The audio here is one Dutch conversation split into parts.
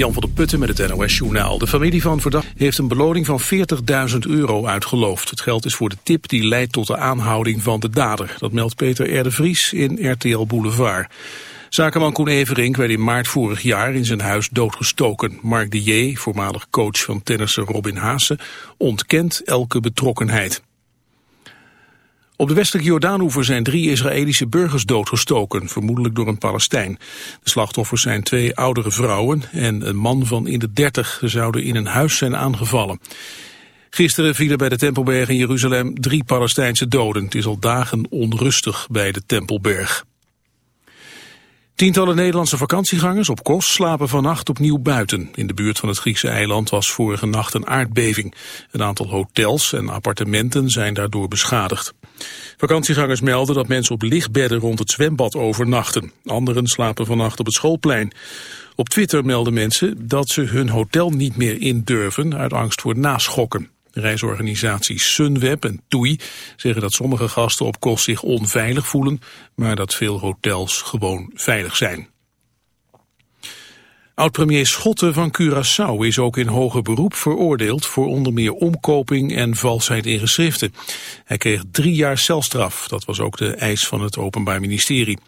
Jan van der Putten met het NOS-journaal. De familie van verdacht heeft een beloning van 40.000 euro uitgeloofd. Het geld is voor de tip die leidt tot de aanhouding van de dader. Dat meldt Peter de Vries in RTL Boulevard. Zakenman Koen Everink werd in maart vorig jaar in zijn huis doodgestoken. Mark de J., voormalig coach van tennisser Robin Haase, ontkent elke betrokkenheid. Op de westelijke Jordaanoever zijn drie Israëlische burgers doodgestoken, vermoedelijk door een Palestijn. De slachtoffers zijn twee oudere vrouwen en een man van in de dertig. Ze zouden in een huis zijn aangevallen. Gisteren vielen bij de Tempelberg in Jeruzalem drie Palestijnse doden. Het is al dagen onrustig bij de Tempelberg. Tientallen Nederlandse vakantiegangers op Kos slapen vannacht opnieuw buiten. In de buurt van het Griekse eiland was vorige nacht een aardbeving. Een aantal hotels en appartementen zijn daardoor beschadigd. Vakantiegangers melden dat mensen op lichtbedden rond het zwembad overnachten. Anderen slapen vannacht op het schoolplein. Op Twitter melden mensen dat ze hun hotel niet meer in durven uit angst voor naschokken. Reisorganisaties Sunweb en TUI zeggen dat sommige gasten op kost zich onveilig voelen, maar dat veel hotels gewoon veilig zijn. Oud-premier Schotten van Curaçao is ook in hoger beroep veroordeeld voor onder meer omkoping en valsheid in geschriften. Hij kreeg drie jaar celstraf, dat was ook de eis van het Openbaar Ministerie.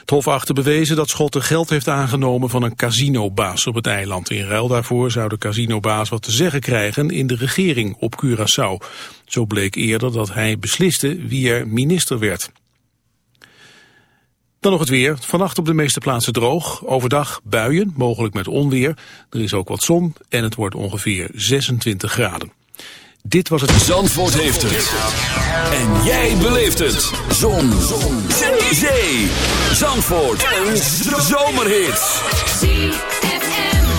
Het Hof achtte bewezen dat Schotten geld heeft aangenomen van een casinobaas op het eiland. In ruil daarvoor zou de casinobaas wat te zeggen krijgen in de regering op Curaçao. Zo bleek eerder dat hij besliste wie er minister werd. Dan nog het weer. Vannacht op de meeste plaatsen droog. Overdag buien, mogelijk met onweer. Er is ook wat zon en het wordt ongeveer 26 graden. Dit was het... Zandvoort heeft het. En jij beleeft het. Zon. zon. Zee. Zee. Zandvoort. Een zomerhit.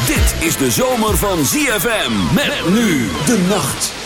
Dit is de zomer van ZFM. Met nu de nacht.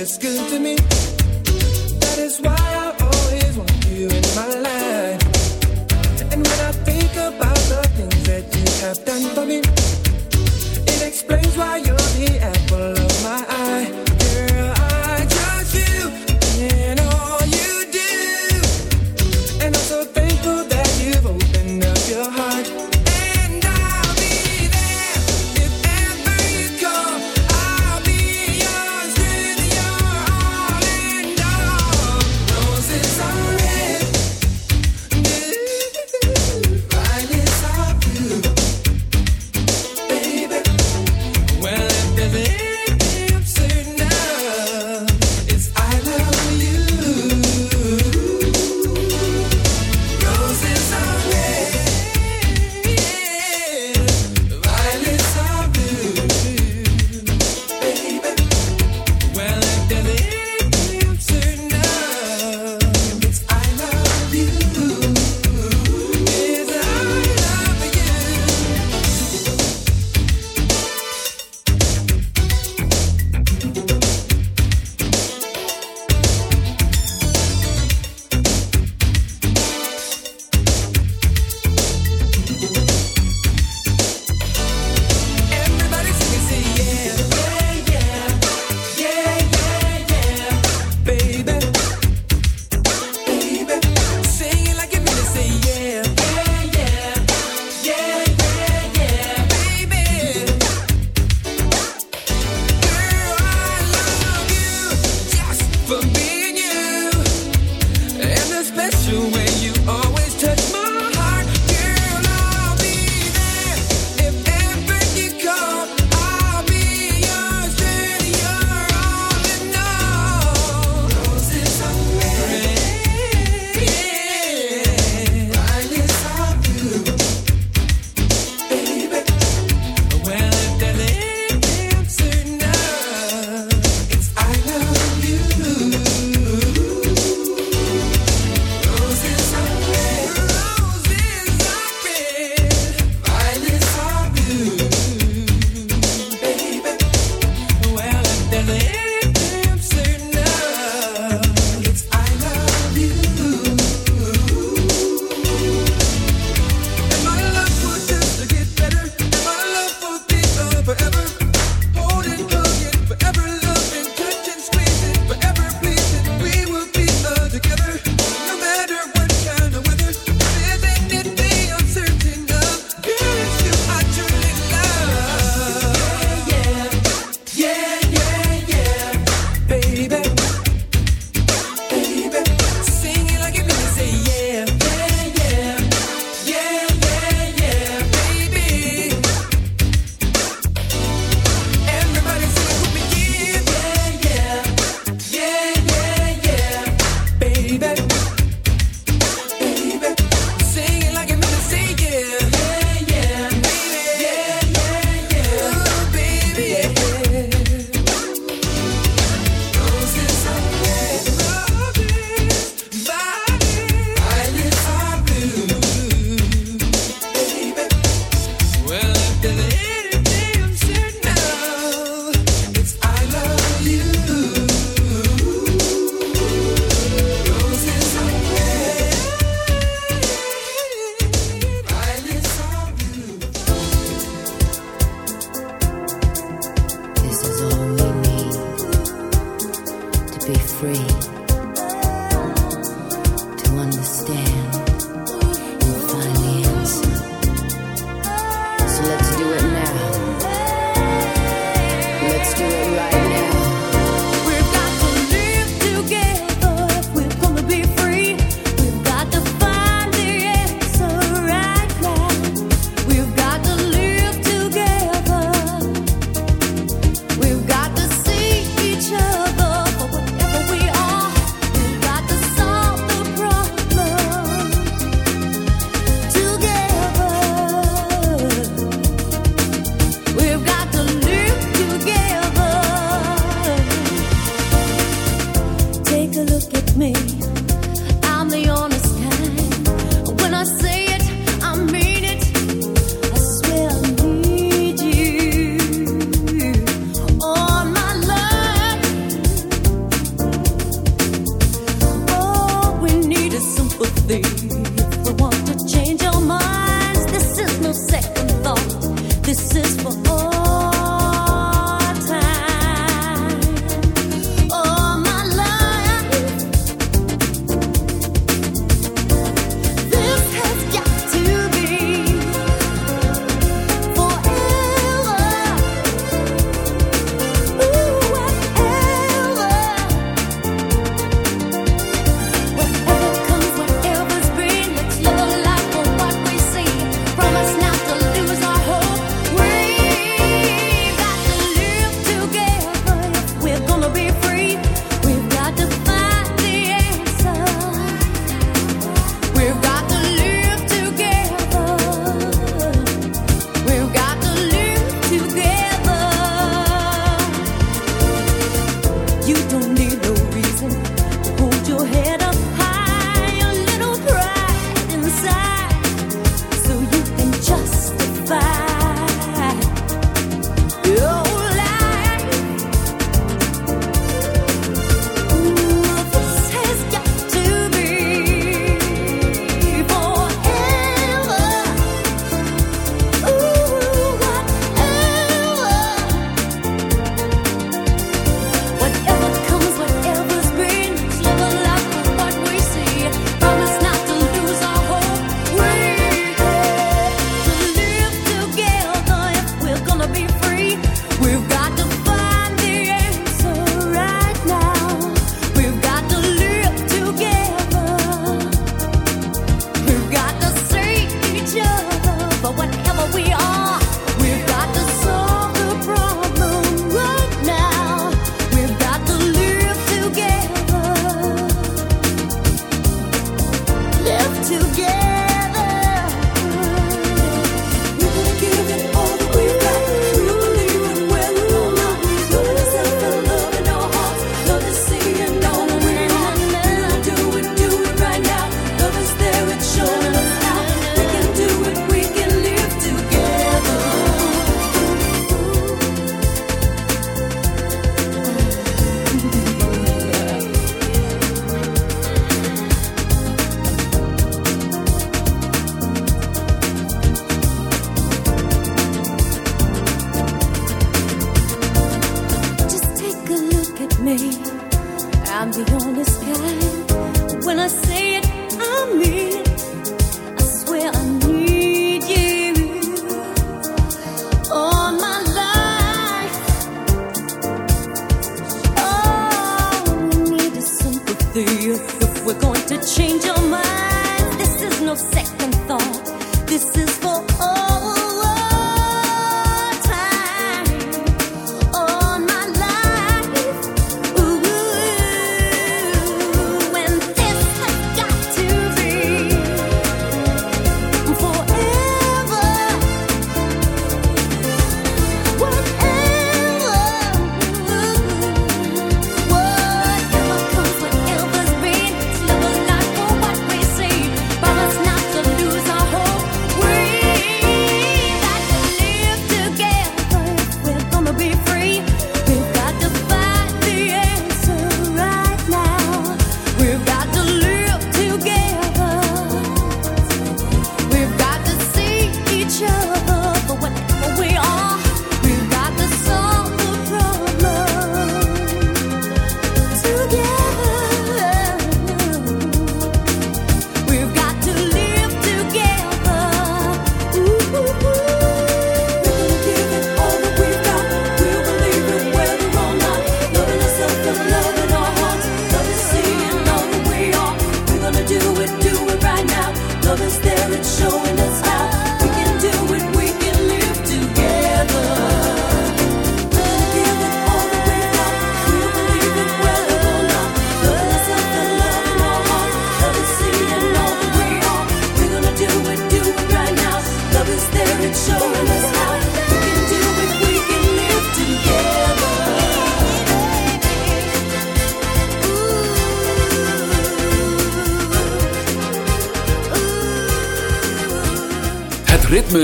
it's good to me. That is why I always want you in my life. And when I think about the things that you have done for me, it explains why you're the apple of my eye.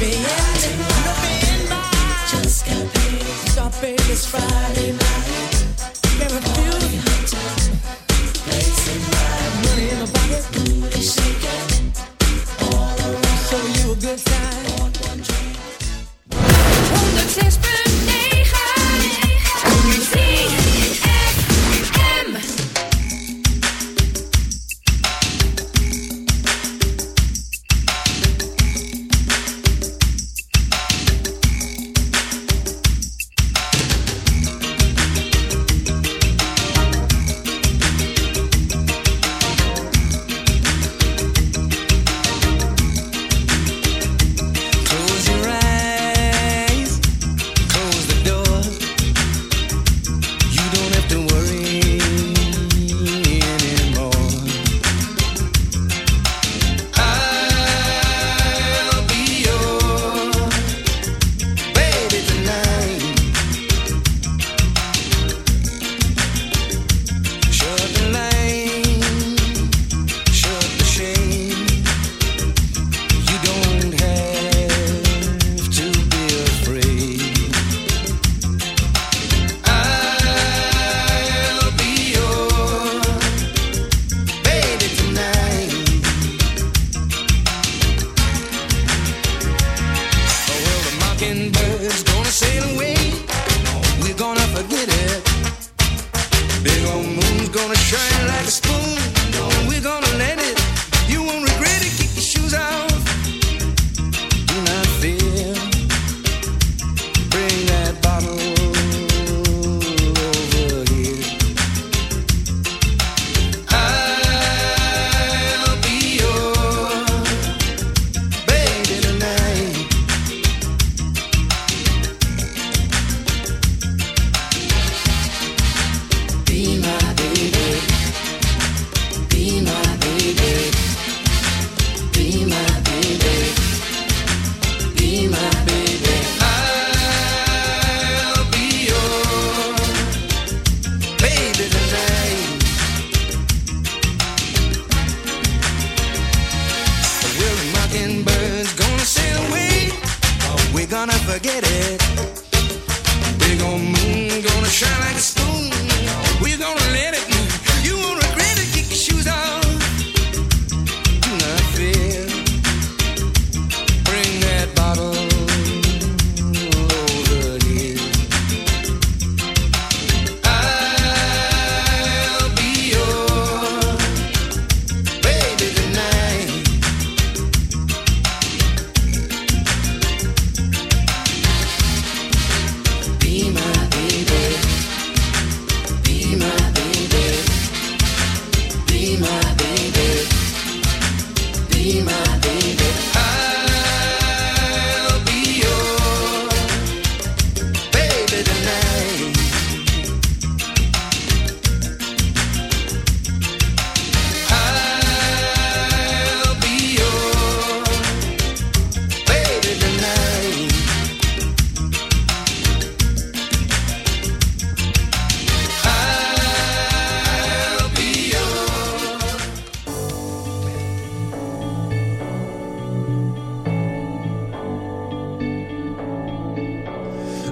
Just got paid. Just got. It's Friday.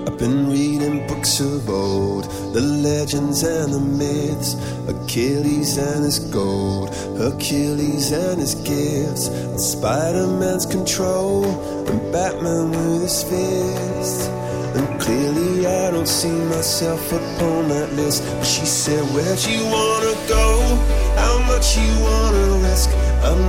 I've been reading books of old, the legends and the myths, Achilles and his gold, Hercules and his gifts, and Spider Man's control, and Batman with his fists. And clearly, I don't see myself upon that list. But she said, Where'd you want?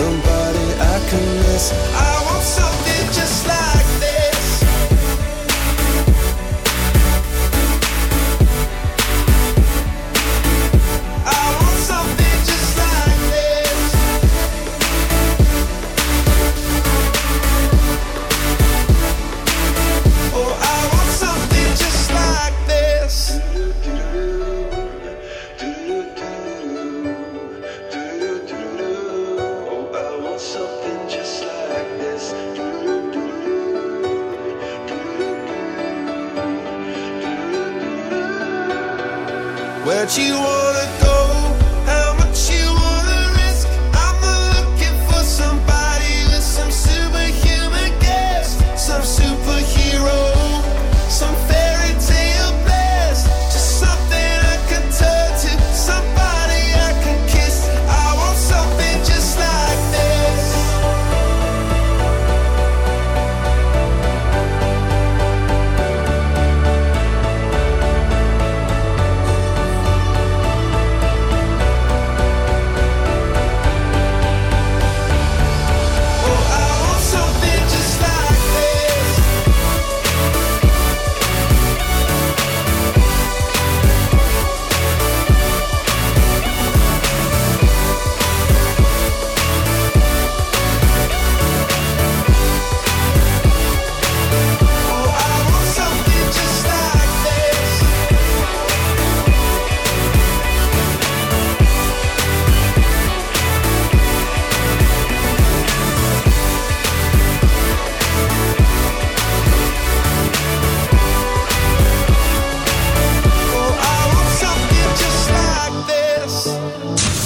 somebody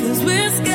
Cause we're scared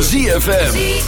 ZFM.